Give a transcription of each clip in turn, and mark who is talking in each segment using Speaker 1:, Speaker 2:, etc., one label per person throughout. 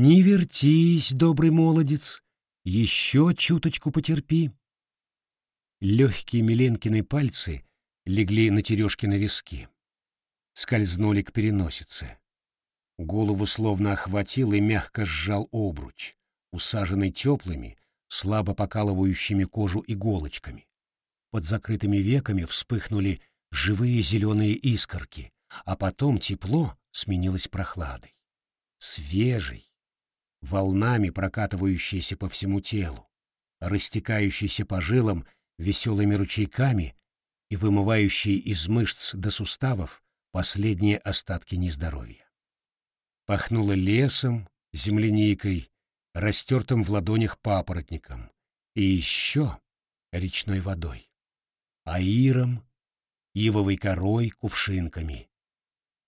Speaker 1: Не вертись, добрый молодец, еще чуточку потерпи. Легкие Миленкины пальцы легли на Терешкины виски. Скользнули к переносице. Голову словно охватил и мягко сжал обруч, усаженный теплыми, слабо покалывающими кожу иголочками. Под закрытыми веками вспыхнули живые зеленые искорки, а потом тепло сменилось прохладой. Свежий, волнами прокатывающийся по всему телу, растекающийся по жилам веселыми ручейками и вымывающий из мышц до суставов последние остатки нездоровья. Пахнуло лесом, земляникой, растертым в ладонях папоротником и еще речной водой, аиром, ивовой корой, кувшинками.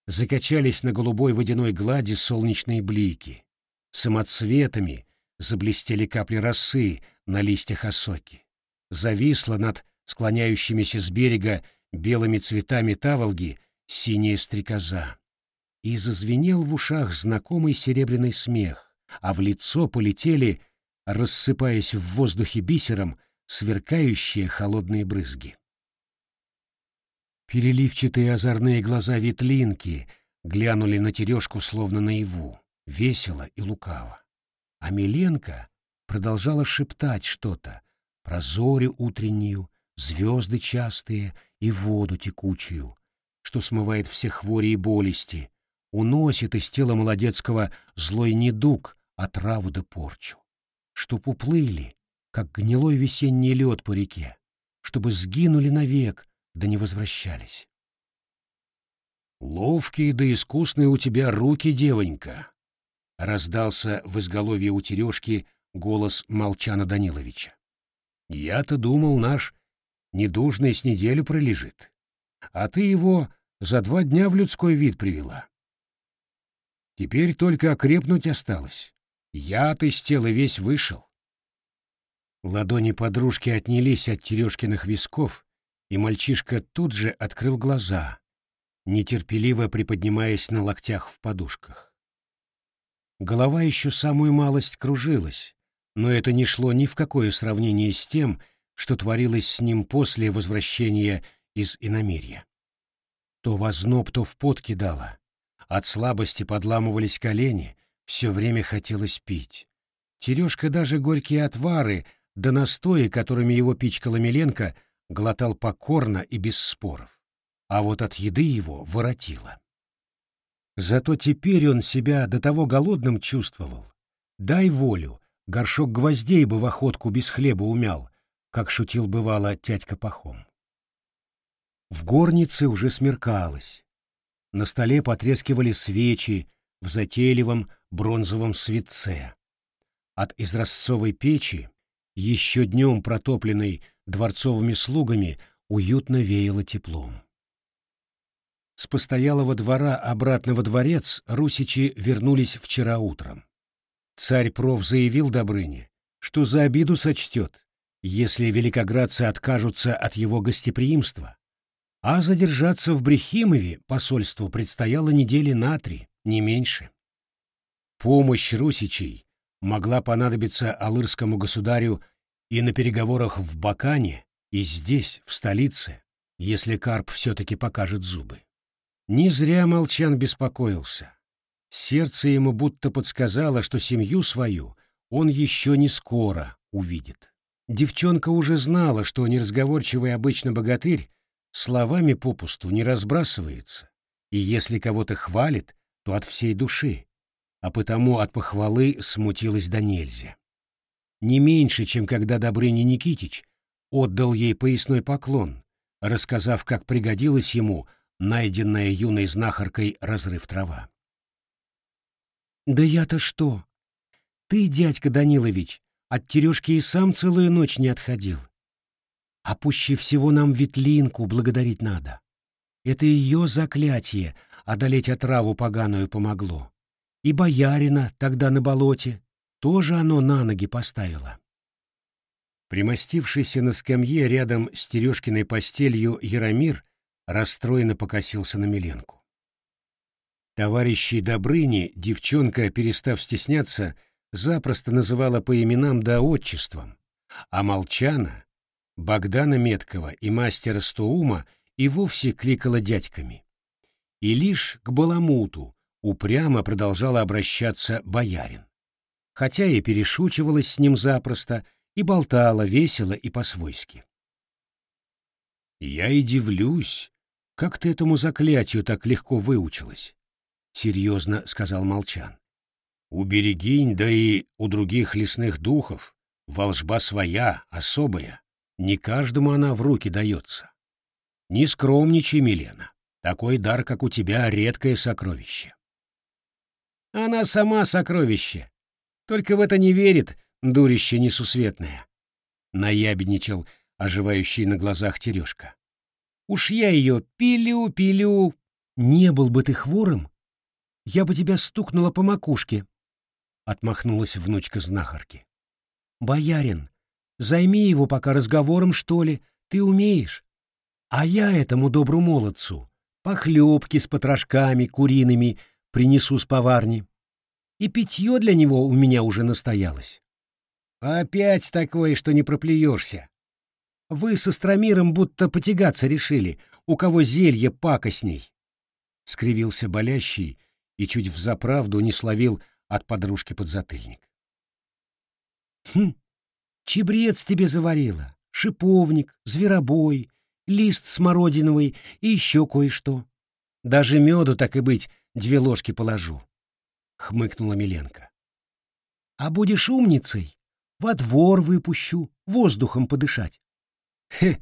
Speaker 1: Закачались на голубой водяной глади солнечные блики, самоцветами заблестели капли росы на листьях осоки. Зависла над склоняющимися с берега белыми цветами таволги синяя стрекоза. И зазвенел в ушах знакомый серебряный смех, а в лицо полетели, рассыпаясь в воздухе бисером, сверкающие холодные брызги. Переливчатые озорные глаза ветлинки глянули на Терешку словно наяву весело и лукаво. А Миленко продолжала шептать что-то про зорю утреннюю, звезды частые и воду текучую, что смывает все хвори и болести, уносит из тела молодецкого злой недуг, отраву да порчу. Чтоб уплыли, как гнилой весенний лед по реке, чтобы сгинули навек, да не возвращались. «Ловкие да искусные у тебя руки, девонька!» Раздался в изголовье у Терешки голос Молчана Даниловича. «Я-то думал, наш недужный с неделю пролежит, а ты его за два дня в людской вид привела. Теперь только окрепнуть осталось. Я-то из тела весь вышел». Ладони подружки отнялись от Терешкиных висков, и мальчишка тут же открыл глаза, нетерпеливо приподнимаясь на локтях в подушках. Голова еще самую малость кружилась, но это не шло ни в какое сравнение с тем, что творилось с ним после возвращения из иномирья. То возноб, то в пот кидало. От слабости подламывались колени, все время хотелось пить. Терешка даже горькие отвары да настои, которыми его пичкала Миленко, глотал покорно и без споров. А вот от еды его воротило. Зато теперь он себя до того голодным чувствовал. Дай волю, горшок гвоздей бы в охотку без хлеба умял, как шутил бывало тядька Пахом. В горнице уже смеркалось. На столе потрескивали свечи в затейливом бронзовом светце. От изразцовой печи, еще днем протопленной дворцовыми слугами, уютно веяло теплом. С постоялого двора обратно во дворец русичи вернулись вчера утром. Царь проф заявил Добрыне, что за обиду сочтет, если великоградцы откажутся от его гостеприимства, а задержаться в Брехимове посольству предстояло недели на три, не меньше. Помощь русичей могла понадобиться алырскому государю и на переговорах в Бакане, и здесь, в столице, если Карп все-таки покажет зубы. Не зря Молчан беспокоился. Сердце ему будто подсказало, что семью свою он еще не скоро увидит. Девчонка уже знала, что неразговорчивый обычно богатырь словами попусту не разбрасывается, и если кого-то хвалит, то от всей души, а потому от похвалы смутилась до нельзя. Не меньше, чем когда Добрыня Никитич отдал ей поясной поклон, рассказав, как пригодилось ему — найденная юной знахаркой разрыв трава. «Да я-то что? Ты, дядька Данилович, от Терешки и сам целую ночь не отходил. А пуще всего нам Ветлинку благодарить надо. Это ее заклятие одолеть отраву поганую помогло. И боярина тогда на болоте тоже оно на ноги поставило». Примостившийся на скамье рядом с Терешкиной постелью Яромир расстроенно покосился на Миленку. Товарищей Добрыни девчонка, перестав стесняться, запросто называла по именам да отчествам, а Молчана, Богдана Меткова и мастера Стоума и вовсе кликала дядьками. И лишь к Баламуту упрямо продолжала обращаться боярин. Хотя и перешучивалась с ним запросто, и болтала весело и по-свойски. «Я и дивлюсь, как ты этому заклятию так легко выучилась», — серьезно сказал Молчан. «У берегинь, да и у других лесных духов волжба своя, особая, не каждому она в руки дается. Не скромничай, Милена, такой дар, как у тебя, редкое сокровище». «Она сама сокровище, только в это не верит, дурище несусветное», — наябедничал оживающий на глазах Терешка. «Уж я ее пилю-пилю. Не был бы ты хворым, я бы тебя стукнула по макушке», — отмахнулась внучка знахарки. «Боярин, займи его пока разговором, что ли, ты умеешь. А я этому добру молодцу похлебки с потрошками куриными принесу с поварни. И питье для него у меня уже настоялось. Опять такое, что не проплюешься. Вы со Стромиром будто потягаться решили, у кого зелье пакостней. Скривился болящий и чуть взаправду не словил от подружки подзатыльник. Хм, чебрец тебе заварила, шиповник, зверобой, лист смородиновый и еще кое-что. Даже меду, так и быть, две ложки положу. Хмыкнула Миленко. А будешь умницей, во двор выпущу, воздухом подышать. Хе,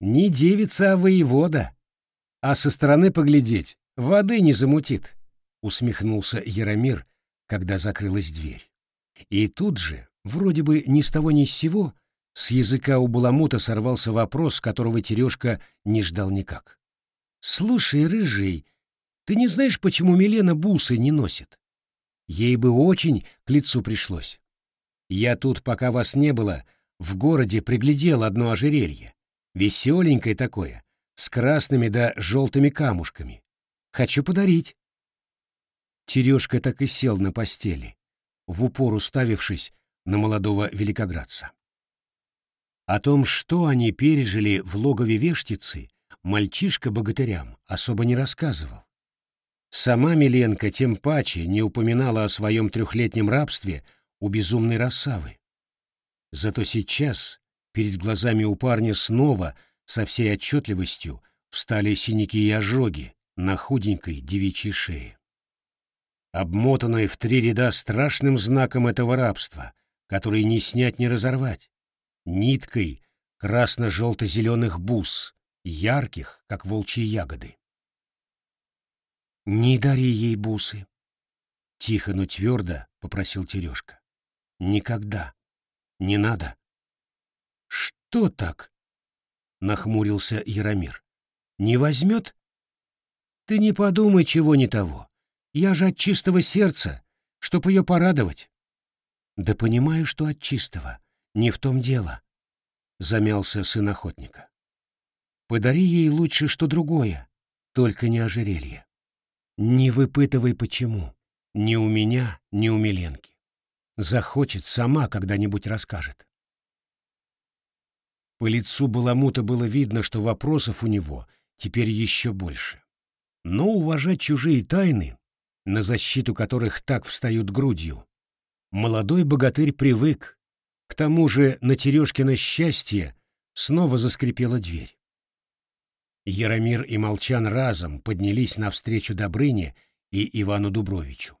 Speaker 1: не девица, а воевода. А со стороны поглядеть, воды не замутит, усмехнулся Яромир, когда закрылась дверь. И тут же, вроде бы ни с того ни с сего, с языка у Баламута сорвался вопрос, которого Терешка не ждал никак. «Слушай, рыжий, ты не знаешь, почему Милена бусы не носит? Ей бы очень к лицу пришлось. Я тут, пока вас не было, в городе приглядел одно ожерелье. Веселенькое такое, с красными да желтыми камушками. Хочу подарить. Терешка так и сел на постели, в упор уставившись на молодого великоградца. О том, что они пережили в логове вештицы, мальчишка богатырям особо не рассказывал. Сама Миленко тем паче не упоминала о своем трехлетнем рабстве у безумной Рассавы. Зато сейчас перед глазами у парня снова со всей отчетливостью встали синяки и ожоги на худенькой девичьей шее. Обмотанной в три ряда страшным знаком этого рабства, который не снять, не разорвать, ниткой красно-желто-зеленых бус, ярких, как волчьи ягоды. «Не дари ей бусы!» — тихо, но твердо попросил Терешка. «Никогда. Не надо». «Что так?» — нахмурился Яромир. «Не возьмет?» «Ты не подумай, чего не того. Я же от чистого сердца, чтоб ее порадовать». «Да понимаю, что от чистого. Не в том дело», — замялся сын охотника. «Подари ей лучше что другое, только не ожерелье». Не выпытывай почему. Ни у меня, ни у Миленки. Захочет, сама когда-нибудь расскажет. По лицу Баламута было видно, что вопросов у него теперь еще больше. Но уважать чужие тайны, на защиту которых так встают грудью, молодой богатырь привык. К тому же на Терешкино счастье снова заскрипела дверь. Яромир и Молчан разом поднялись навстречу Добрыне и Ивану Дубровичу.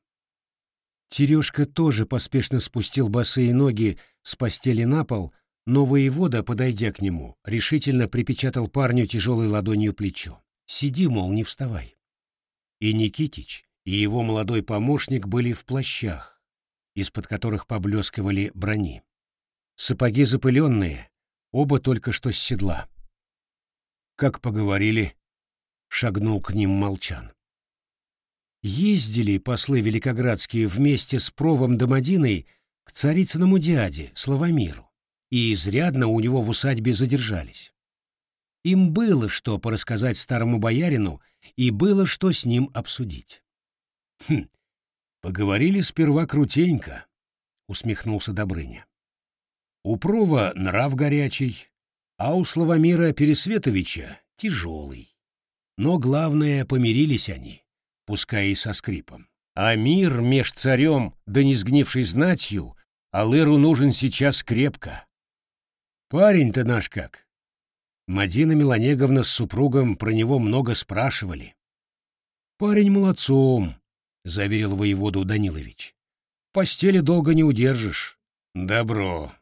Speaker 1: Терешка тоже поспешно спустил босые ноги с постели на пол, но воевода, подойдя к нему, решительно припечатал парню тяжелой ладонью плечо. «Сиди, мол, не вставай». И Никитич, и его молодой помощник были в плащах, из-под которых поблескивали брони. Сапоги запыленные, оба только что с седла. Как поговорили, шагнул к ним Молчан. Ездили послы великоградские вместе с Провом Домодиной к царицыному дяде, Славомиру, и изрядно у него в усадьбе задержались. Им было что порассказать старому боярину и было что с ним обсудить. Хм, поговорили сперва крутенько, усмехнулся Добрыня. У Прова нрав горячий, а у Славомира Пересветовича тяжелый. Но главное, помирились они, пускай и со скрипом. А мир меж царем да не сгнившей знатью Алыру нужен сейчас крепко. Парень-то наш как. Мадина Меланеговна с супругом про него много спрашивали. Парень молодцом, — заверил воеводу Данилович. Постели долго не удержишь. Добро.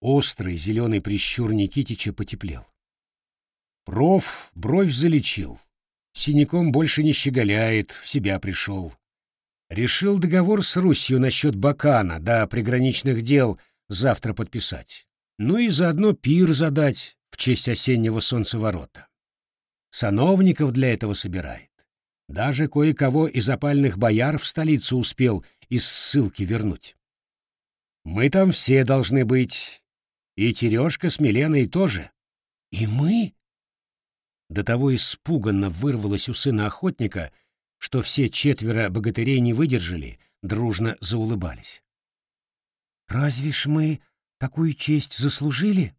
Speaker 1: Острый зеленый прищур Никитича потеплел. Проф бровь залечил. Синяком больше не щеголяет, в себя пришел. Решил договор с Русью насчет Бакана да приграничных дел завтра подписать. Ну и заодно пир задать в честь осеннего солнцеворота. Сановников для этого собирает. Даже кое-кого из опальных бояр в столицу успел из ссылки вернуть. Мы там все должны быть. И Терешка с Миленой тоже. И мы? До того испуганно вырвалось у сына охотника, что все четверо богатырей не выдержали, дружно заулыбались. «Разве ж мы такую честь заслужили?»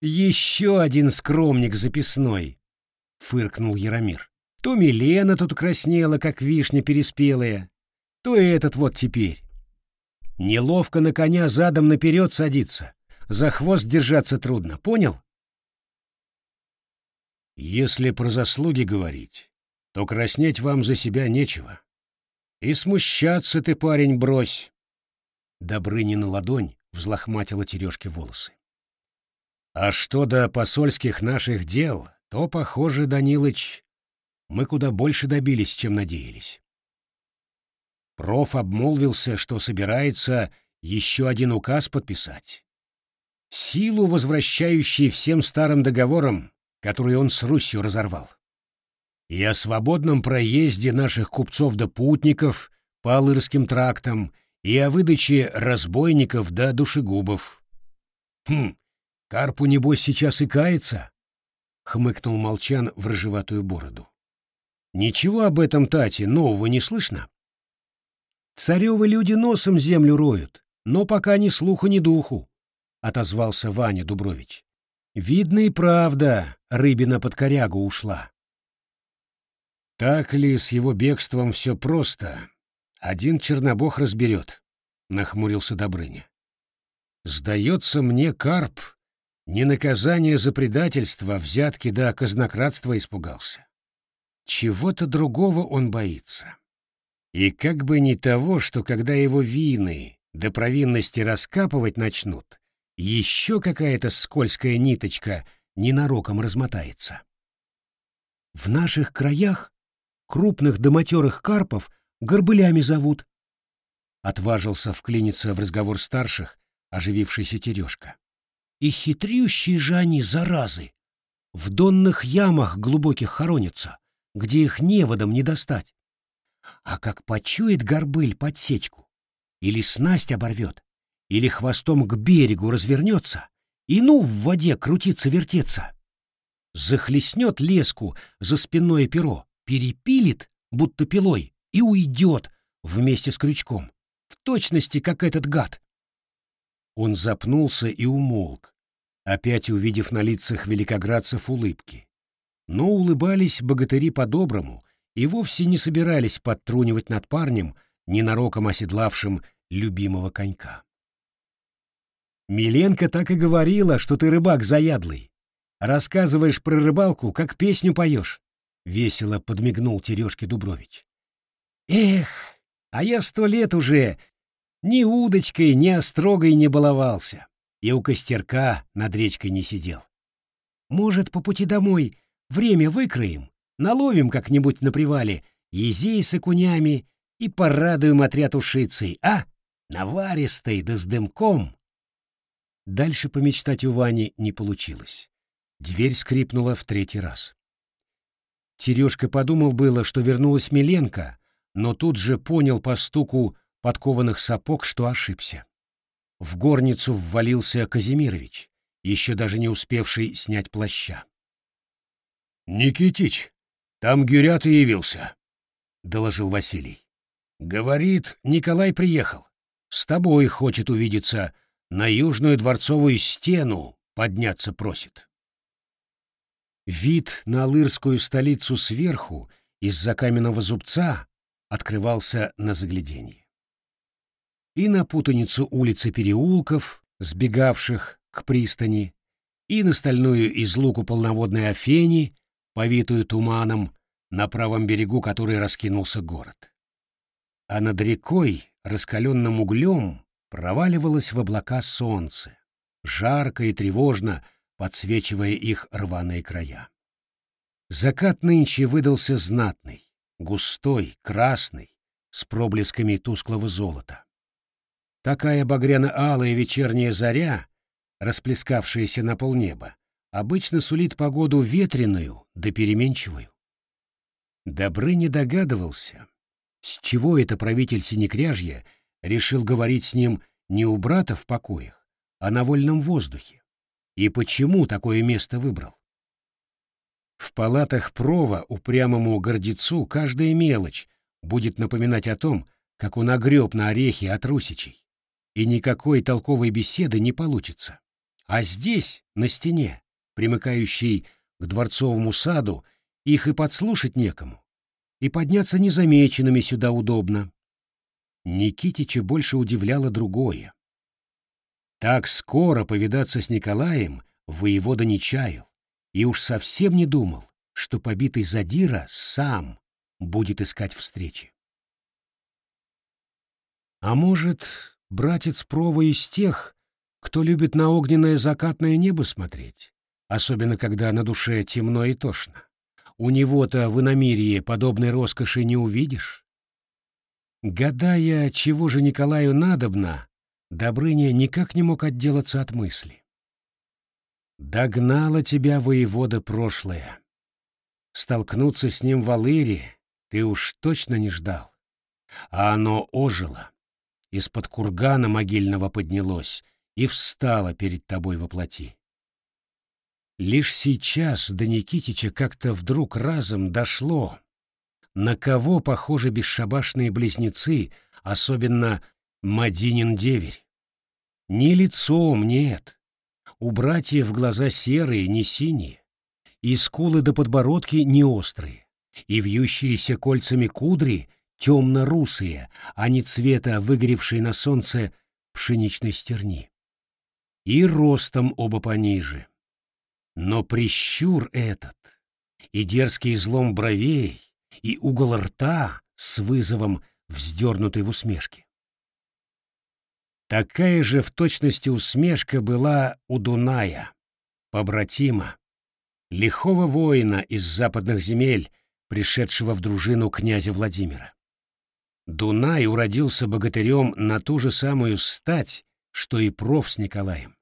Speaker 1: «Еще один скромник записной!» — фыркнул Яромир. «То Милена тут краснела, как вишня переспелая, то и этот вот теперь. Неловко на коня задом наперед садиться, за хвост держаться трудно, понял?» «Если про заслуги говорить, то краснеть вам за себя нечего. И смущаться ты, парень, брось. Добрынина ладонь взлохматила Терешке волосы. А что до посольских наших дел, то, похоже, Данилыч, мы куда больше добились, чем надеялись. Проф обмолвился, что собирается еще один указ подписать. Силу, возвращающий всем старым договорам, которые он с Русью разорвал и о свободном проезде наших купцов да путников по Алырским трактам, и о выдаче разбойников да душегубов. Хм, Карпу, небось, сейчас и кается? — хмыкнул Молчан в рыжеватую бороду. Ничего об этом, Тати, нового не слышно? Царевы люди носом землю роют, но пока ни слуху, ни духу, — отозвался Ваня Дубрович. Видно и правда, рыбина под корягу ушла. Так ли с его бегством все просто? Один чернобог разберет, — нахмурился Добрыня. Сдается мне, Карп, не наказание за предательство, взятки да казнократства испугался. Чего-то другого он боится. И как бы не того, что когда его вины до провинности раскапывать начнут, еще какая-то скользкая ниточка ненароком размотается. В наших краях крупных до матерых карпов горбылями зовут. Отважился вклиниться в разговор старших, оживившийся Терешка. И хитрющие же они, заразы! В донных ямах глубоких хоронятся, где их неводом не достать. А как почует горбыль подсечку, или снасть оборвет, или хвостом к берегу развернется, и ну в воде крутиться-вертеться. Захлестнет леску за спинное перо, перепилит, будто пилой, и уйдет вместе с крючком, в точности, как этот гад. Он запнулся и умолк, опять увидев на лицах великоградцев улыбки. Но улыбались богатыри по-доброму и вовсе не собирались подтрунивать над парнем, ненароком оседлавшим любимого конька. «Миленко так и говорила, что ты рыбак заядлый. Рассказываешь про рыбалку, как песню поешь. — весело подмигнул Терешке Дубрович. «Эх, а я сто лет уже ни удочкой, ни острогой не баловался, и у костерка над речкой не сидел. Может, по пути домой время выкроем, наловим как-нибудь на привале езей с окунями и порадуем отряд ушицей, а? Наваристой да с дымком!» Дальше помечтать у Вани не получилось. Дверь скрипнула в третий раз. Сережка подумал было, что вернулась Миленко, но тут же понял по стуку подкованных сапог, что ошибся. В горницу ввалился Казимирович, еще даже не успевший снять плаща. — Никитич, там Гюрята явился, — доложил Василий. Говорит, Николай приехал. С тобой хочет увидеться, на южную дворцовую стену подняться просит. Вид на алырскую столицу сверху из-за каменного зубца открывался на загляденье. И на путаницу улиц и переулков, сбегавших к пристани, и на стальную излуку полноводной Афени, повитую туманом, на правом берегу которой раскинулся город. А над рекой, раскаленным углем, проваливалось в облака солнце, жарко и тревожно подсвечивая их рваные края. Закат нынче выдался знатный, густой, красный, с проблесками тусклого золота. Такая багряно-алая вечерняя заря, расплескавшаяся на полнеба, обычно сулит погоду ветреную да переменчивую. Добры не догадывался, с чего это правитель Синекряжья решил говорить с ним не у брата в покоях, а на вольном воздухе, и почему такое место выбрал. В палатах прова упрямому гордецу каждая мелочь будет напоминать о том, как он огреб на орехи от русичей, и никакой толковой беседы не получится. А здесь, на стене, примыкающей к дворцовому саду, их и подслушать некому, и подняться незамеченными сюда удобно. Никитича больше удивляло другое. Так скоро повидаться с Николаем воевода не чаял и уж совсем не думал, что побитый задира сам будет искать встречи. А может, братец Прова из тех, кто любит на огненное закатное небо смотреть, особенно когда на душе темно и тошно? У него-то в иномирье подобной роскоши не увидишь. Гадая, чего же Николаю надобно, Добрыня никак не мог отделаться от мысли. «Догнала тебя воевода прошлое. Столкнуться с ним в Алыре ты уж точно не ждал. А оно ожило, из-под кургана могильного поднялось и встало перед тобой во плоти. Лишь сейчас до Никитича как-то вдруг разом дошло, на кого похожи бесшабашные близнецы, особенно Мадинин деверь. Ни лицом, нет. У братьев глаза серые, не синие, и скулы до подбородки не острые, и вьющиеся кольцами кудри темно-русые, а не цвета выгоревшей на солнце пшеничной стерни. И ростом оба пониже. Но прищур этот, и дерзкий излом бровей, и угол рта с вызовом вздернутой в усмешке. Такая же в точности усмешка была у Дуная, побратима, лихого воина из западных земель, пришедшего в дружину князя Владимира. Дунай уродился богатырем на ту же самую стать, что и проф с Николаем.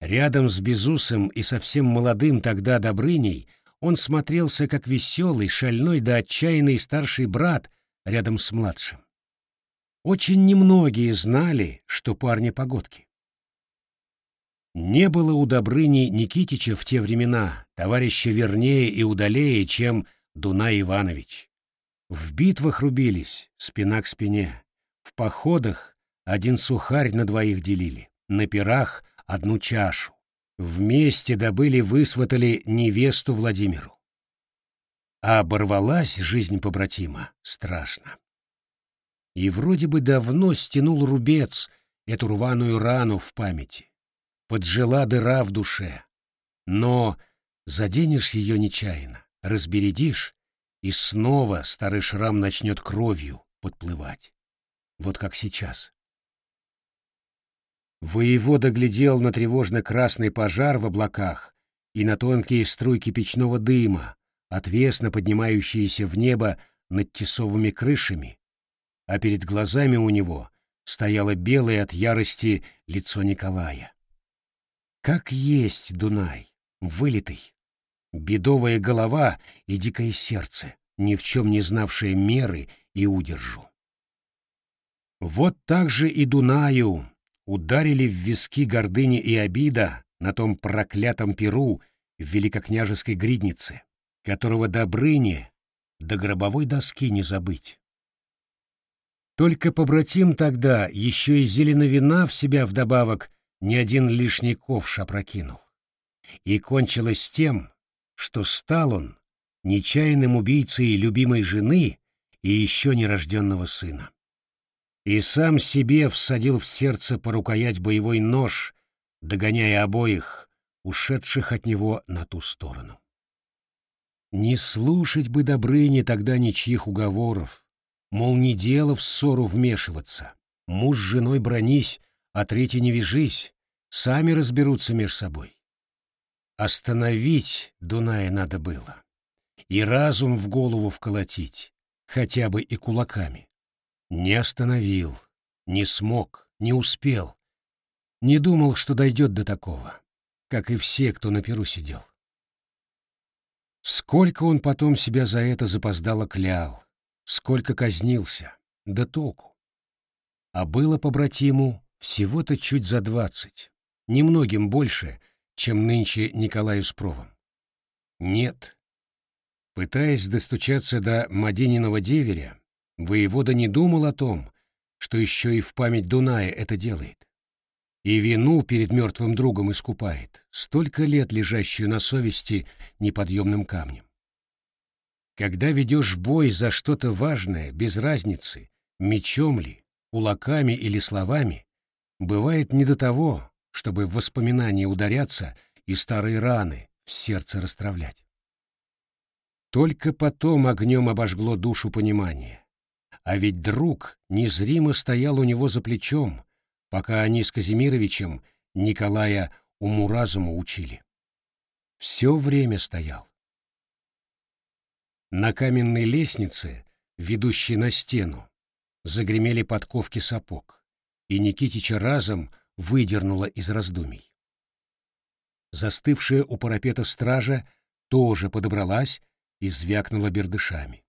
Speaker 1: Рядом с Безусом и совсем молодым тогда Добрыней он смотрелся как веселый, шальной да отчаянный старший брат рядом с младшим. Очень немногие знали, что парни погодки. Не было у Добрыни Никитича в те времена товарища вернее и удалее, чем Дунай Иванович. В битвах рубились, спина к спине. В походах один сухарь на двоих делили, на пирах одну чашу. Вместе добыли, высватали невесту Владимиру. А оборвалась жизнь побратима страшно и вроде бы давно стянул рубец эту рваную рану в памяти. Поджила дыра в душе. Но заденешь ее нечаянно, разбередишь, и снова старый шрам начнет кровью подплывать. Вот как сейчас. Воевода глядел на тревожно-красный пожар в облаках и на тонкие струйки печного дыма, отвесно поднимающиеся в небо над тесовыми крышами, а перед глазами у него стояло белое от ярости лицо Николая. Как есть Дунай, вылитый, бедовая голова и дикое сердце, ни в чем не знавшее меры и удержу. Вот так же и Дунаю ударили в виски гордыни и обида на том проклятом перу в великокняжеской гриднице, которого Добрыне до гробовой доски не забыть. Только побратим тогда еще и зеленовина в себя вдобавок ни один лишний ковш опрокинул. И кончилось тем, что стал он нечаянным убийцей любимой жены и еще нерожденного сына. И сам себе всадил в сердце по рукоять боевой нож, догоняя обоих, ушедших от него на ту сторону. Не слушать бы Добрыне тогда ничьих уговоров, мол, не дело в ссору вмешиваться, муж с женой бронись, а третий не вяжись, сами разберутся меж собой. Остановить Дуная надо было, и разум в голову вколотить, хотя бы и кулаками. Не остановил, не смог, не успел, не думал, что дойдет до такого, как и все, кто на перу сидел. Сколько он потом себя за это запоздало клял, сколько казнился, да толку. А было побратиму всего-то чуть за двадцать, немногим больше, чем нынче Николаю с Провом. Нет. Пытаясь достучаться до Мадениного деверя, воевода не думал о том, что еще и в память Дуная это делает и вину перед мертвым другом искупает, столько лет лежащую на совести неподъемным камнем. Когда ведешь бой за что-то важное, без разницы, мечом ли, кулаками или словами, бывает не до того, чтобы в воспоминания ударяться и старые раны в сердце расстравлять. Только потом огнем обожгло душу понимание. А ведь друг незримо стоял у него за плечом, пока они с Казимировичем Николая уму-разуму учили. Все время стоял. На каменной лестнице, ведущей на стену, загремели подковки сапог, и Никитича разом выдернула из раздумий. Застывшая у парапета стража тоже подобралась и звякнула бердышами.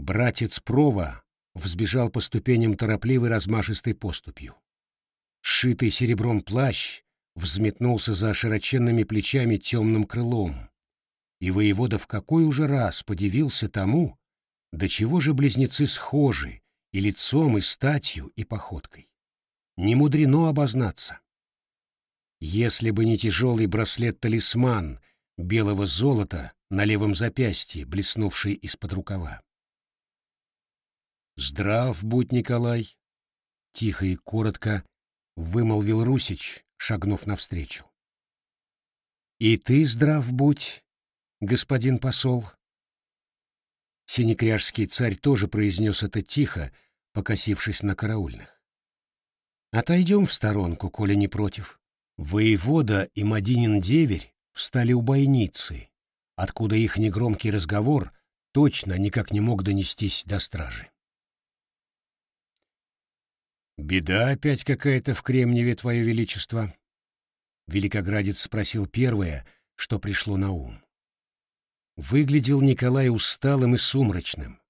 Speaker 1: Братец Прова взбежал по ступеням торопливой размашистой поступью. Сшитый серебром плащ взметнулся за широченными плечами темным крылом, и воевода в какой уже раз подивился тому, до чего же близнецы схожи и лицом, и статью, и походкой. Не мудрено обознаться. Если бы не тяжелый браслет-талисман белого золота на левом запястье, блеснувший из-под рукава. «Здрав будь, Николай!» — тихо и коротко вымолвил Русич, шагнув навстречу. «И ты здрав будь, господин посол!» Синекряжский царь тоже произнес это тихо, покосившись на караульных. «Отойдем в сторонку, коли не против». Воевода и Мадинин деверь встали у бойницы, откуда их негромкий разговор точно никак не мог донестись до стражи. «Беда опять какая-то в Кремниеве, Твое Величество?» Великоградец спросил первое, что пришло на ум. Выглядел Николай усталым и сумрачным.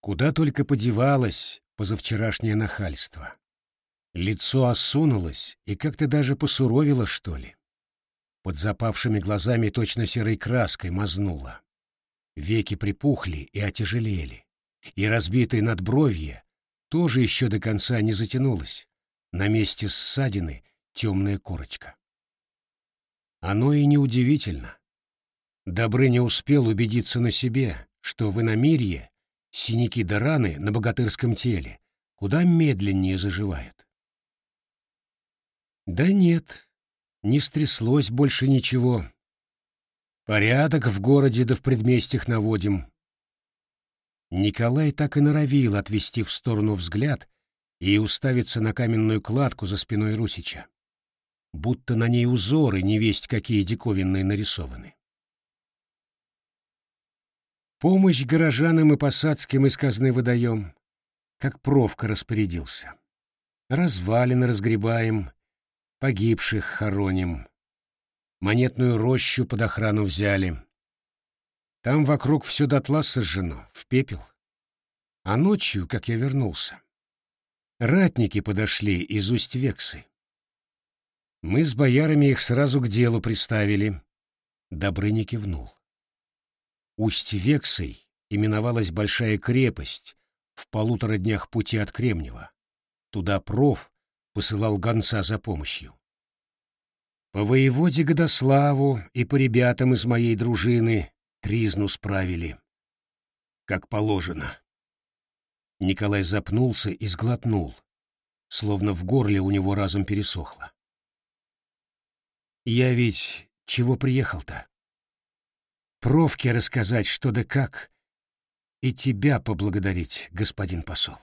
Speaker 1: Куда только подевалось позавчерашнее нахальство. Лицо осунулось и как-то даже посуровило, что ли. Под запавшими глазами точно серой краской мазнуло. Веки припухли и отяжелели, и разбитые надбровье тоже еще до конца не затянулась. На месте ссадины темная корочка. Оно и неудивительно. Добрыня успел убедиться на себе, что в иномирье синяки да раны на богатырском теле куда медленнее заживают. Да нет, не стряслось больше ничего. Порядок в городе да в предместьях наводим, Николай так и норовил отвести в сторону взгляд и уставиться на каменную кладку за спиной Русича. Будто на ней узоры невесть какие диковинные нарисованы. Помощь горожанам и посадским из казны выдаем, как Провка распорядился. Развалины разгребаем, погибших хороним. Монетную рощу под охрану взяли. Там вокруг все дотла сожжено, в пепел. А ночью, как я вернулся, ратники подошли из Усть-Вексы. Мы с боярами их сразу к делу приставили. Добрыня кивнул. Усть-Вексой именовалась большая крепость, в полутора днях пути от Кремнева. Туда проф посылал гонца за помощью. По воеводе Годославу и по ребятам из моей дружины тризну справили. Как положено. Николай запнулся и сглотнул, словно в горле у него разум пересохло. «Я ведь чего приехал-то? Провке рассказать, что да как, и тебя поблагодарить, господин посол.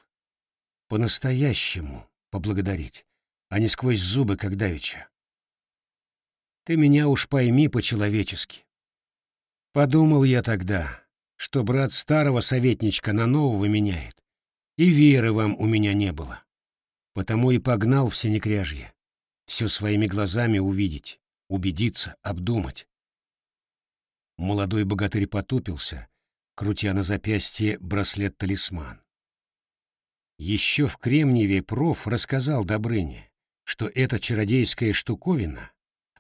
Speaker 1: По-настоящему поблагодарить, а не сквозь зубы, как давеча. Ты меня уж пойми по-человечески. Подумал я тогда, что брат старого советничка на нового меняет, и веры вам у меня не было. Потому и погнал все некряжье, все своими глазами увидеть, убедиться, обдумать. Молодой богатырь потупился, крутя на запястье браслет-талисман. Еще в Кремниеве проф рассказал Добрыне, что эта чародейская штуковина,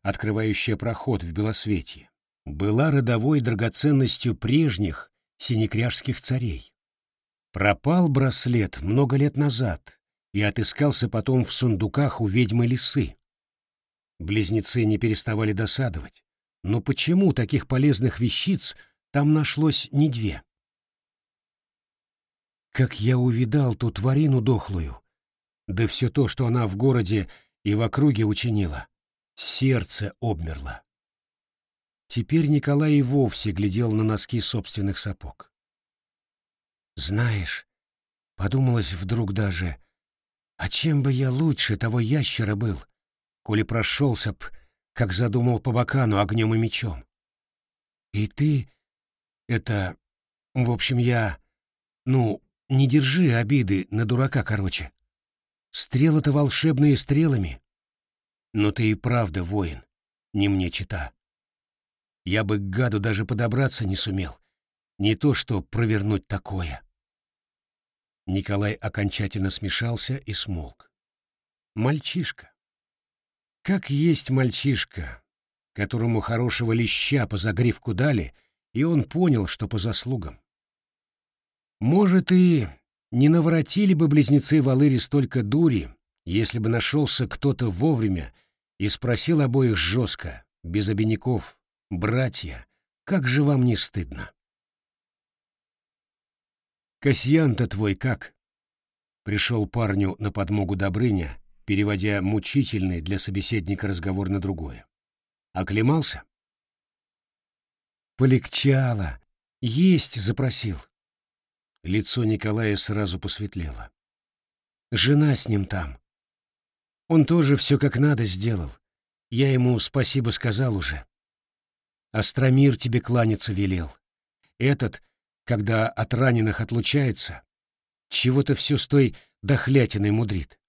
Speaker 1: открывающая проход в Белосветье, была родовой драгоценностью прежних синекряжских царей. Пропал браслет много лет назад и отыскался потом в сундуках у ведьмы лисы. Близнецы не переставали досадовать. Но почему таких полезных вещиц там нашлось не две? Как я увидал ту тварину дохлую, да все то, что она в городе и в округе учинила, сердце обмерло. Теперь Николай и вовсе глядел на носки собственных сапог. Знаешь, подумалось вдруг даже, а чем бы я лучше того ящера был, коли прошелся б, как задумал по бокану огнем и мечом. И ты... это... в общем, я... ну, не держи обиды на дурака, короче. Стрелы-то волшебные стрелами. Но ты и правда воин, не мне чита. Я бы к гаду даже подобраться не сумел. Не то что провернуть такое. Николай окончательно смешался и смолк. Мальчишка. Как есть мальчишка, которому хорошего леща по загривку дали, и он понял, что по заслугам. Может, и не наворотили бы близнецы Валыри столько дури, если бы нашелся кто-то вовремя и спросил обоих жестко, без обиняков, «Братья, как же вам не стыдно?» «Касьян-то твой как?» Пришел парню на подмогу Добрыня, переводя мучительный для собеседника разговор на другое. «Оклемался?» «Полегчало. Есть запросил». Лицо Николая сразу посветлело. «Жена с ним там. Он тоже все как надо сделал. Я ему спасибо сказал уже. Астромир тебе кланяться велел. Этот, когда от раненых отлучается, чего-то все с той дохлятиной мудрит.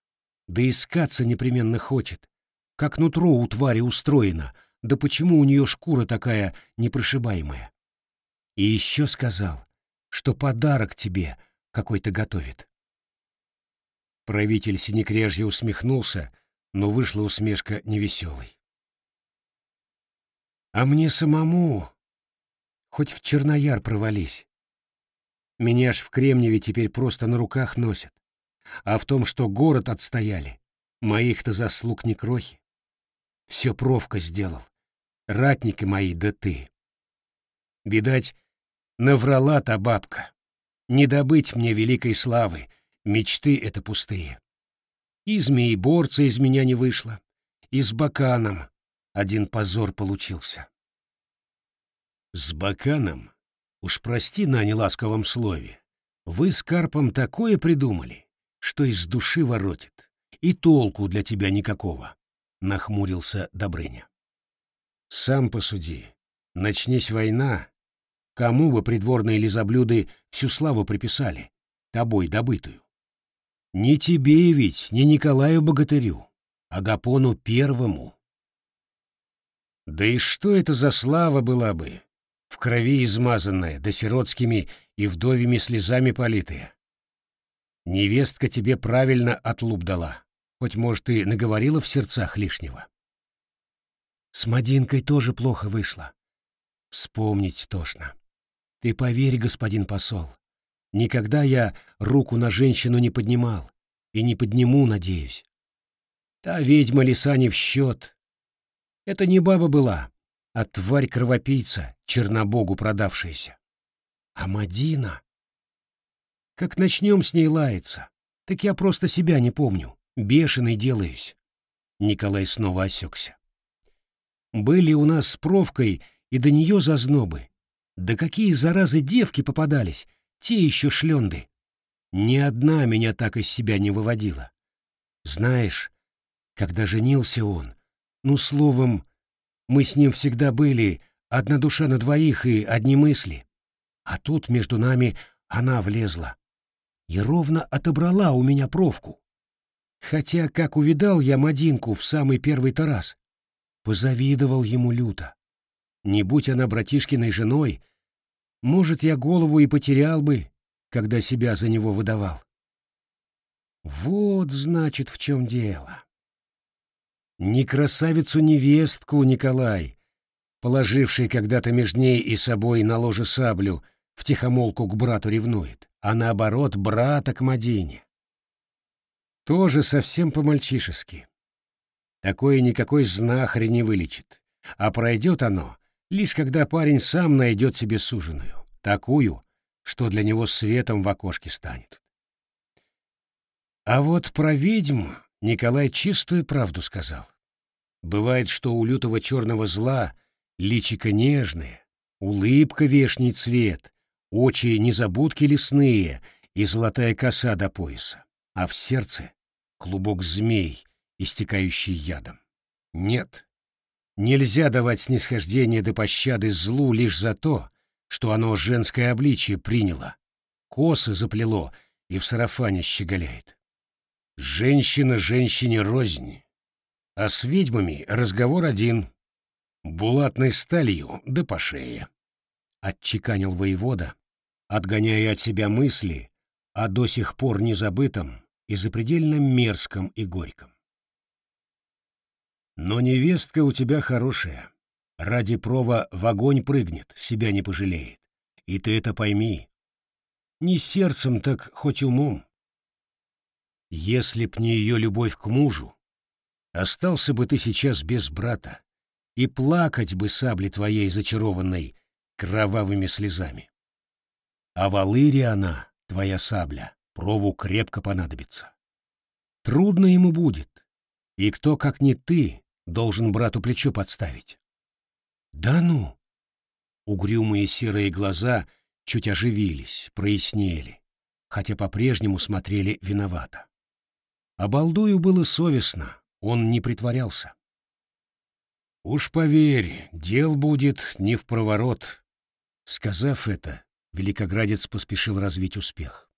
Speaker 1: Да искаться непременно хочет. Как нутро у твари устроено, да почему у нее шкура такая непрошибаемая? И еще сказал, что подарок тебе какой-то готовит. Правитель Синекрежья усмехнулся, но вышла усмешка невеселой. А мне самому, хоть в Чернояр провались. Меня ж в Кремниеве теперь просто на руках носят а в том, что город отстояли, моих-то заслуг не крохи. Все провка сделал, ратники мои да ты. Видать, наврала та бабка. Не добыть мне великой славы, мечты это пустые. И змееборца из меня не вышло, и с баканом один позор получился. С баканом? Уж прости на неласковом слове. Вы с Карпом такое придумали, что из души воротит, и толку для тебя никакого, — нахмурился Добрыня. Сам посуди, начнись война, кому бы придворные лизоблюды всю славу приписали, тобой добытую? Не тебе ведь, не Николаю Богатырю, а Гапону Первому. Да и что это за слава была бы, в крови измазанная, да сиротскими и вдовьими слезами политая? Невестка тебе правильно отлуп дала, хоть, может, и наговорила в сердцах лишнего. С Мадинкой тоже плохо вышло. Вспомнить тошно. Ты поверь, господин посол, Никогда я руку на женщину не поднимал и не подниму, надеюсь. Та ведьма лиса не в счет. Это не баба была, а тварь-кровопийца, чернобогу продавшаяся. А Мадина... Как начнем с ней лаяться, так я просто себя не помню, бешеный делаюсь. Николай снова осекся. Были у нас с Провкой и до нее зазнобы. Да какие заразы девки попадались, те еще шленды. Ни одна меня так из себя не выводила. Знаешь, когда женился он, ну, словом, мы с ним всегда были одна душа на двоих и одни мысли. А тут между нами она влезла и ровно отобрала у меня провку. Хотя, как увидал я Мадинку в самый первый-то раз, позавидовал ему люто. Не будь она братишкиной женой, может, я голову и потерял бы, когда себя за него выдавал. Вот, значит, в чем дело. Не красавицу-невестку, Николай, положивший когда-то между ней и собой на ложе саблю, втихомолку к брату ревнует, а наоборот, брата к Мадине. Тоже совсем по-мальчишески. Такое никакой знахарь не вылечит, а пройдет оно, лишь когда парень сам найдет себе суженую, такую, что для него светом в окошке станет. А вот про ведьм Николай чистую правду сказал. Бывает, что у лютого черного зла личико нежное, улыбка вешний цвет, очи незабудки лесные и золотая коса до пояса, а в сердце клубок змей, истекающий ядом. Нет, нельзя давать снисхождение до пощады злу лишь за то, что оно женское обличие приняло, косы заплело и в сарафане щеголяет. Женщина женщине рознь, а с ведьмами разговор один. Булатной сталью да по шее. Отчеканил воевода, отгоняя от себя мысли о до сих пор незабытом и запредельно мерзком и горьком. Но невестка у тебя хорошая. Ради прова в огонь прыгнет, себя не пожалеет. И ты это пойми. Не сердцем, так хоть умом. Если б не ее любовь к мужу, остался бы ты сейчас без брата, и плакать бы сабли твоей зачарованной кровавыми слезами. А в Алыре она, твоя сабля, прову крепко понадобится. Трудно ему будет, и кто, как не ты, должен брату плечо подставить. Да ну! Угрюмые серые глаза чуть оживились, прояснели, хотя по-прежнему смотрели виновато. А Балдую было совестно, он не притворялся. «Уж поверь, дел будет не в проворот». Сказав это, Великоградец поспешил развить успех.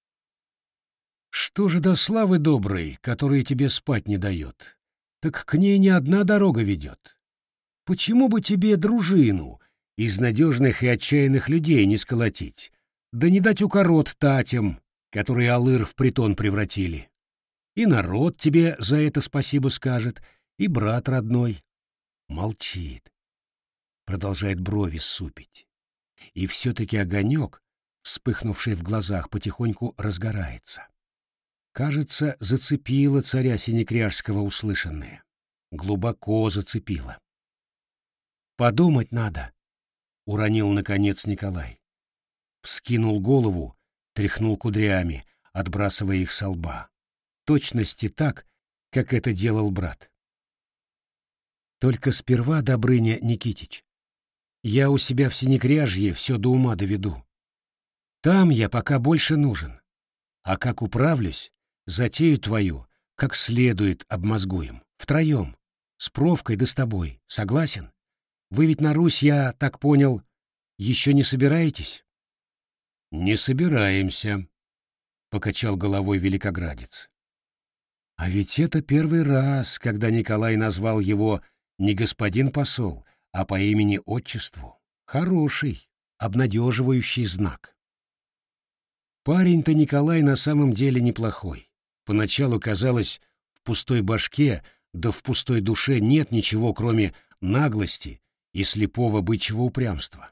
Speaker 1: «Что же до славы доброй, которая тебе спать не дает? Так к ней не одна дорога ведет. Почему бы тебе дружину из надежных и отчаянных людей не сколотить, да не дать укорот татям, которые Алыр в притон превратили?» И народ тебе за это спасибо скажет, и брат родной. Молчит. Продолжает брови супить. И все-таки огонек, вспыхнувший в глазах, потихоньку разгорается. Кажется, зацепило царя Синекряжского услышанное. Глубоко зацепило. «Подумать надо», — уронил, наконец, Николай. Вскинул голову, тряхнул кудрями, отбрасывая их со лба точности так, как это делал брат. Только сперва, Добрыня Никитич, я у себя в Синекряжье все до ума доведу. Там я пока больше нужен. А как управлюсь, затею твою, как следует обмозгуем, втроем, с Провкой да с тобой. Согласен? Вы ведь на Русь, я так понял, еще не собираетесь? Не собираемся, — покачал головой великоградец. А ведь это первый раз, когда Николай назвал его не господин посол, а по имени-отчеству. Хороший, обнадеживающий знак. Парень-то Николай на самом деле неплохой. Поначалу казалось, в пустой башке, да в пустой душе нет ничего, кроме наглости и слепого бычьего упрямства.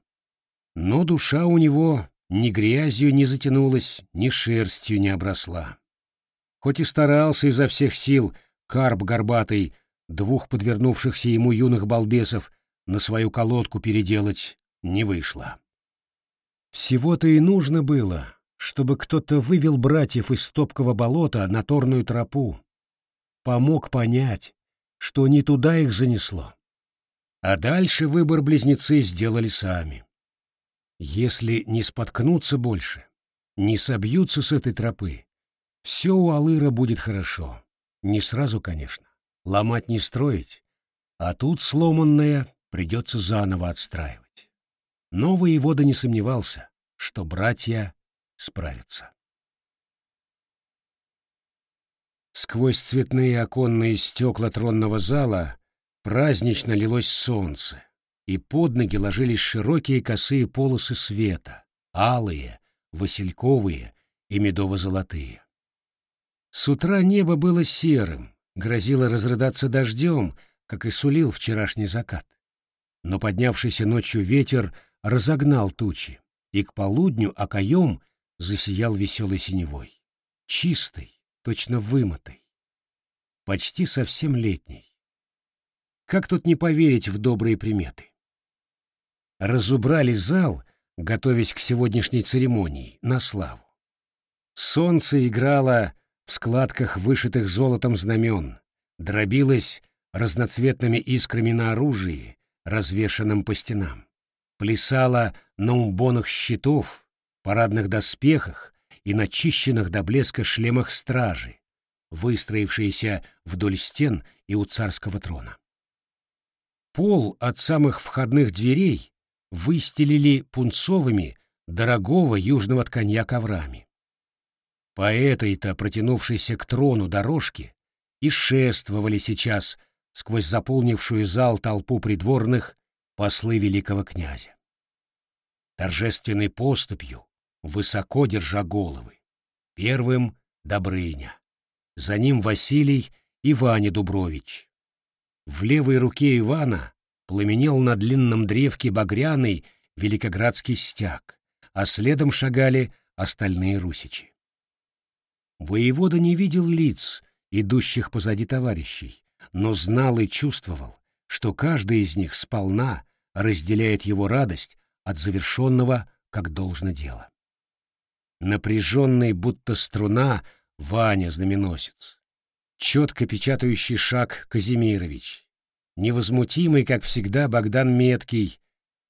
Speaker 1: Но душа у него ни грязью не затянулась, ни шерстью не обросла. Хоть и старался изо всех сил карп горбатый двух подвернувшихся ему юных балбесов на свою колодку переделать, не вышло. Всего-то и нужно было, чтобы кто-то вывел братьев из топкого болота на торную тропу, помог понять, что не туда их занесло. А дальше выбор близнецы сделали сами. Если не споткнутся больше, не собьются с этой тропы, все у Алыра будет хорошо. Не сразу, конечно. Ломать не строить, а тут сломанное придется заново отстраивать. Но воевода не сомневался, что братья справятся. Сквозь цветные оконные стекла тронного зала празднично лилось солнце, и под ноги ложились широкие косые полосы света, алые, васильковые и медово-золотые. С утра небо было серым, грозило разрыдаться дождем, как и сулил вчерашний закат. Но поднявшийся ночью ветер разогнал тучи, и к полудню окоем засиял веселой синевой. Чистый, точно вымытый. Почти совсем летний. Как тут не поверить в добрые приметы? разубрали зал, готовясь к сегодняшней церемонии, на славу. Солнце играло в складках вышитых золотом знамен, дробилось разноцветными искрами на оружии, развешанном по стенам, плясало на умбонах щитов, парадных доспехах и начищенных до блеска шлемах стражи, выстроившиеся вдоль стен и у царского трона. Пол от самых входных дверей выстелили пунцовыми дорогого южного тканья коврами. По этой-то протянувшейся к трону дорожке и шествовали сейчас сквозь заполнившую зал толпу придворных послы великого князя. Торжественной поступью, высоко держа головы, первым — Добрыня, за ним Василий и Ваня Дубрович. В левой руке Ивана пламенел на длинном древке багряный великоградский стяг, а следом шагали остальные русичи. Воевода не видел лиц, идущих позади товарищей, но знал и чувствовал, что каждый из них сполна разделяет его радость от завершенного как должно дела. Напряженный, будто струна, Ваня знаменосец, четко печатающий шаг Казимирович, невозмутимый, как всегда, Богдан Меткий,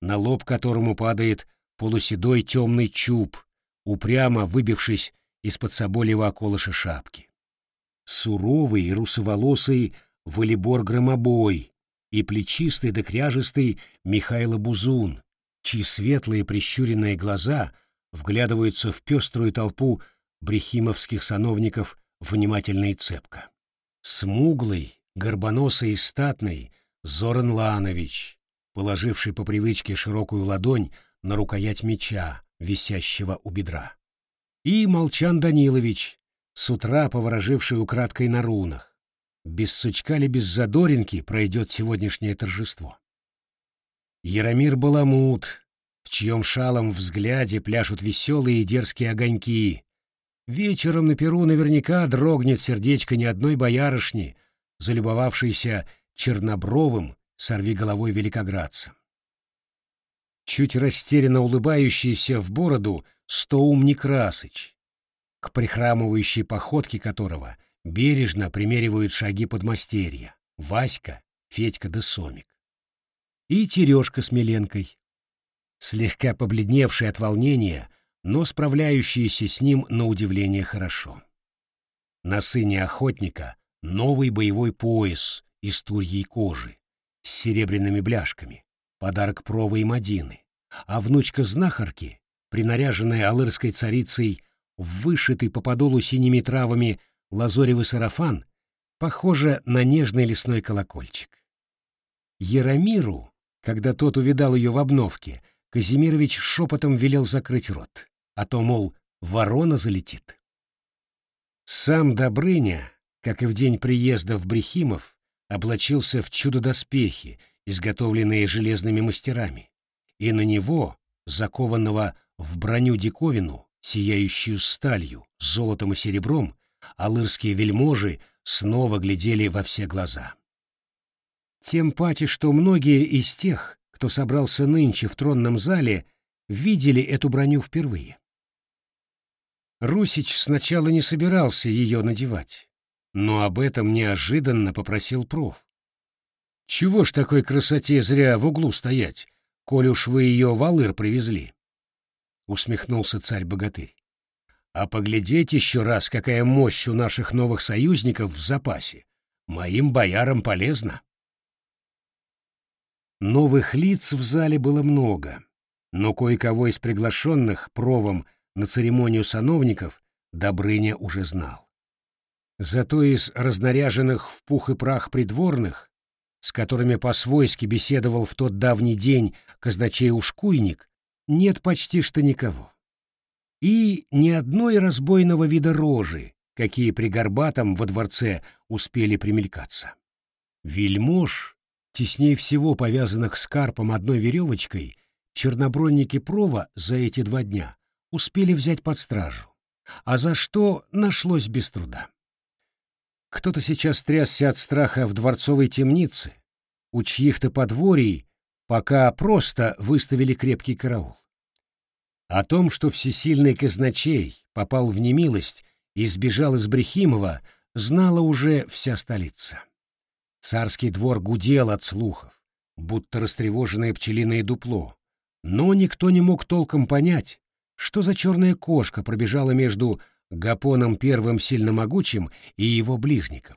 Speaker 1: на лоб которому падает полуседой темный чуб, упрямо выбившись из-под соболева околыша шапки. Суровый и русоволосый волейбор громобой и плечистый да кряжистый Михайло Бузун, чьи светлые прищуренные глаза вглядываются в пеструю толпу брехимовских сановников внимательно и цепко. Смуглый, горбоносый и статный, Зоран Ланович, положивший по привычке широкую ладонь на рукоять меча, висящего у бедра. И Молчан Данилович, с утра повороживший украдкой на рунах. Без сучка ли без задоринки пройдет сегодняшнее торжество. Яромир Баламут, в чьем шалом взгляде пляшут веселые и дерзкие огоньки. Вечером на перу наверняка дрогнет сердечко ни одной боярышни, залюбовавшейся чернобровым сорвиголовой великоградцем. Чуть растерянно улыбающийся в бороду Стоум Некрасыч, к прихрамывающей походке которого бережно примеривают шаги подмастерья Васька, Федька да Сомик. И Терешка с Миленкой, слегка побледневший от волнения, но справляющиеся с ним на удивление хорошо. На сыне охотника новый боевой пояс из турьей кожи, с серебряными бляшками, подарок Провы и Мадины, а внучка знахарки, принаряженная алырской царицей в вышитый по подолу синими травами лазоревый сарафан, похоже на нежный лесной колокольчик. Яромиру, когда тот увидал ее в обновке, Казимирович шепотом велел закрыть рот, а то, мол, ворона залетит. Сам Добрыня, как и в день приезда в Брехимов, облачился в чудо-доспехи, изготовленные железными мастерами, и на него, закованного в броню-диковину, сияющую сталью, золотом и серебром, алырские вельможи снова глядели во все глаза. Тем паче, что многие из тех, кто собрался нынче в тронном зале, видели эту броню впервые. Русич сначала не собирался ее надевать, но об этом неожиданно попросил проф. «Чего ж такой красоте зря в углу стоять, коль уж вы ее в Алыр привезли?» — усмехнулся царь-богатырь. «А поглядеть еще раз, какая мощь у наших новых союзников в запасе. Моим боярам полезно». Новых лиц в зале было много, но кое-кого из приглашенных провом на церемонию сановников Добрыня уже знал. Зато из разнаряженных в пух и прах придворных, с которыми по-свойски беседовал в тот давний день казначей-ушкуйник, нет почти что никого. И ни одной разбойного вида рожи, какие при Горбатом во дворце успели примелькаться. Вельмож, теснее всего повязанных с карпом одной веревочкой, чернобронники Прова за эти два дня успели взять под стражу, а за что нашлось без труда. Кто-то сейчас трясся от страха в дворцовой темнице, у чьих-то подворий пока просто выставили крепкий караул. О том, что всесильный казначей попал в немилость и сбежал из Брехимова, знала уже вся столица. Царский двор гудел от слухов, будто растревоженное пчелиное дупло, но никто не мог толком понять, что за черная кошка пробежала между Гапоном первым сильномогучим и его ближником.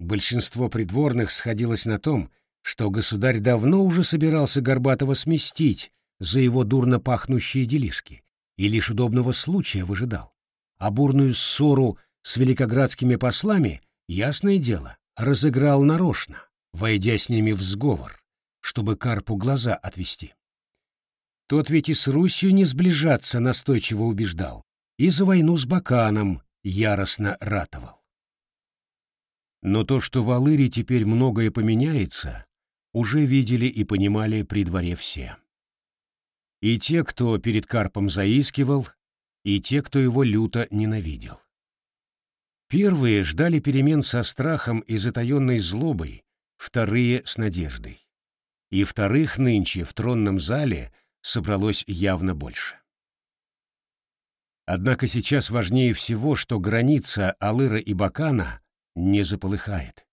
Speaker 1: Большинство придворных сходилось на том, что государь давно уже собирался Горбатова сместить за его дурно пахнущие делишки и лишь удобного случая выжидал. А бурную ссору с великоградскими послами, ясное дело, разыграл нарочно, войдя с ними в сговор, чтобы Карпу глаза отвести. Тот ведь и с Русью не сближаться настойчиво убеждал, и за войну с Баканом яростно ратовал. Но то, что в Алыре теперь многое поменяется, уже видели и понимали при дворе все. И те, кто перед Карпом заискивал, и те, кто его люто ненавидел. Первые ждали перемен со страхом и затаенной злобой, вторые — с надеждой. И вторых нынче в тронном зале — собралось явно больше. Однако сейчас важнее всего, что граница Алыра и Бакана не заполыхает,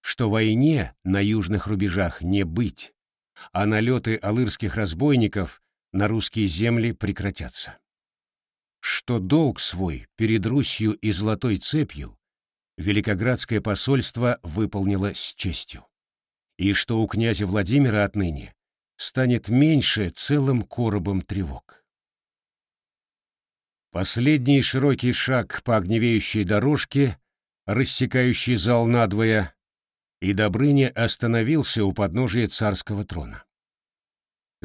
Speaker 1: что войне на южных рубежах не быть, а налеты алырских разбойников на русские земли прекратятся. Что долг свой перед Русью и Золотой Цепью Великоградское посольство выполнило с честью, и что у князя Владимира отныне станет меньше целым коробом тревог. Последний широкий шаг по огневеющей дорожке, рассекающей зал надвое, и Добрыня остановился у подножия царского трона.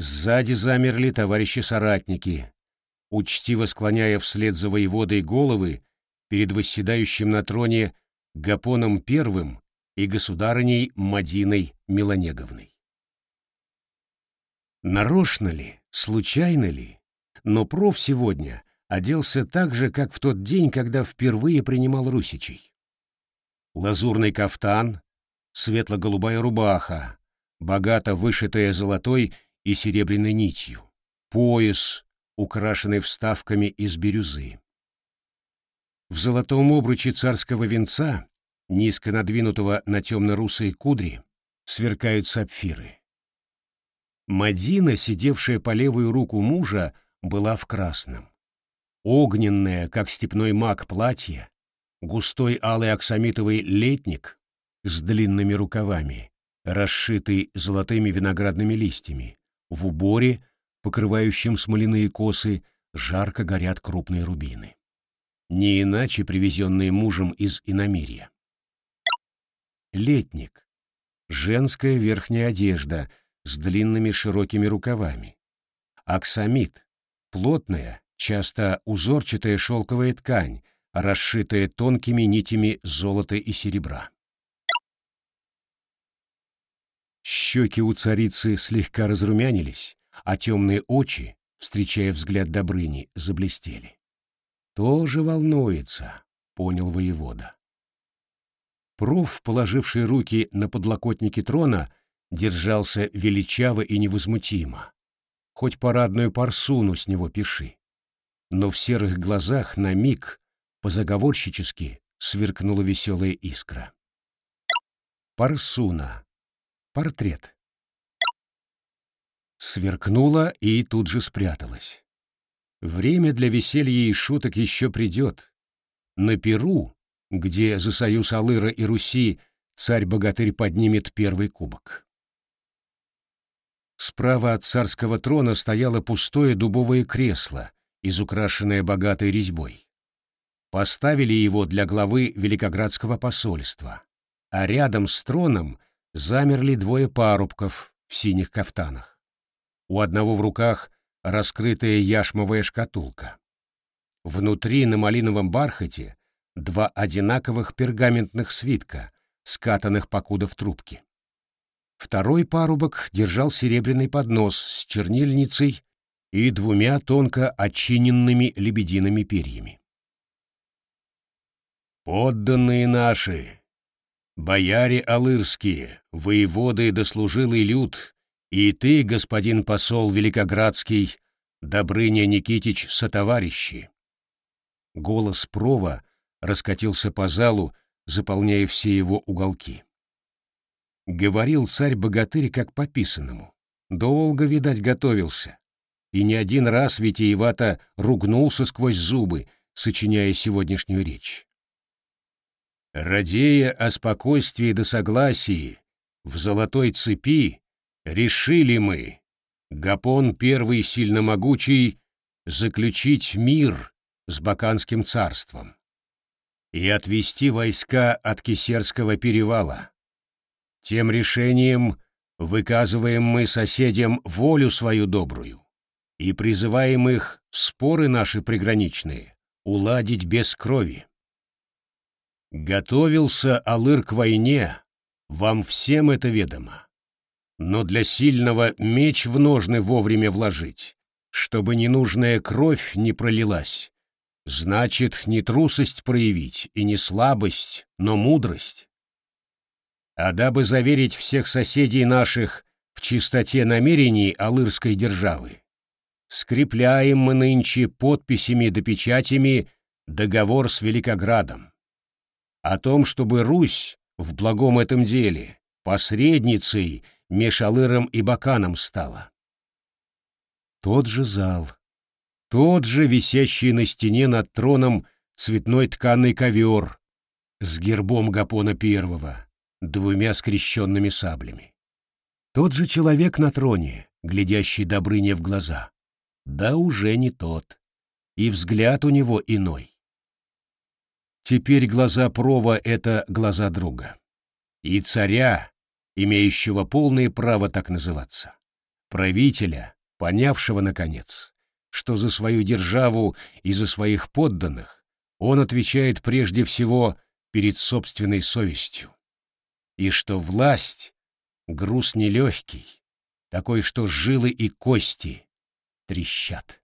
Speaker 1: Сзади замерли товарищи-соратники, учтиво склоняя вслед за воеводой головы перед восседающим на троне Гапоном Первым и государыней Мадиной Меланеговной. Нарочно ли, случайно ли, но проф сегодня оделся так же, как в тот день, когда впервые принимал русичей. Лазурный кафтан, светло-голубая рубаха, богато вышитая золотой и серебряной нитью, пояс, украшенный вставками из бирюзы. В золотом обруче царского венца, низко надвинутого на темно-русые кудри, сверкают сапфиры. Мадина, сидевшая по левую руку мужа, была в красном. Огненное, как степной маг, платье, густой алый оксамитовый летник с длинными рукавами, расшитый золотыми виноградными листьями, в уборе, покрывающем смоляные косы, жарко горят крупные рубины. Не иначе привезенные мужем из иномирья. Летник. Женская верхняя одежда — с длинными широкими рукавами. Аксамит — плотная, часто узорчатая шелковая ткань, расшитая тонкими нитями золота и серебра. Щеки у царицы слегка разрумянились, а темные очи, встречая взгляд Добрыни, заблестели. «Тоже волнуется», — понял воевода. Проф, положивший руки на подлокотники трона, держался величаво и невозмутимо. Хоть парадную парсуну с него пиши. Но в серых глазах на миг, позаговорщически, сверкнула веселая искра. Парсуна. Портрет. Сверкнула и тут же спряталась. Время для веселья и шуток еще придет. На Перу, где за союз Алыра и Руси царь-богатырь поднимет первый кубок. Справа от царского трона стояло пустое дубовое кресло, изукрашенное богатой резьбой. Поставили его для главы Великоградского посольства, а рядом с троном замерли двое парубков в синих кафтанах. У одного в руках раскрытая яшмовая шкатулка. Внутри на малиновом бархате два одинаковых пергаментных свитка, скатанных покуда в трубке. Второй парубок держал серебряный поднос с чернильницей и двумя тонко отчиненными лебедиными перьями. «Подданные наши, бояре алырские, воеводы дослужилый люд, и ты, господин посол Великоградский, Добрыня Никитич сотоварищи!» Голос Прова раскатился по залу, заполняя все его уголки. Говорил царь-богатырь как пописанному. Долго, видать, готовился. И не один раз витиевато ругнулся сквозь зубы, сочиняя сегодняшнюю речь. Радея о спокойствии да согласии, в золотой цепи решили мы, Гапон первый сильно могучий, заключить мир с Баканским царством и отвести войска от Кисерского перевала. Тем решением выказываем мы соседям волю свою добрую и призываем их споры наши приграничные уладить без крови. Готовился Алыр к войне, вам всем это ведомо. Но для сильного меч в ножны вовремя вложить, чтобы ненужная кровь не пролилась, значит не трусость проявить и не слабость, но мудрость. А дабы заверить всех соседей наших в чистоте намерений Алырской державы, скрепляем мы нынче подписями да печатями договор с Великоградом о том, чтобы Русь в благом этом деле посредницей меж Алыром и Баканом стала. Тот же зал, тот же висящий на стене над троном цветной тканый ковер с гербом Гапона Первого, двумя скрещенными саблями. Тот же человек на троне, глядящий Добрыне в глаза. Да уже не тот. И взгляд у него иной. Теперь глаза Прова — это глаза друга. И царя, имеющего полное право так называться. Правителя, понявшего, наконец, что за свою державу и за своих подданных он отвечает прежде всего перед собственной совестью и что власть — груз нелегкий, такой, что жилы и кости трещат.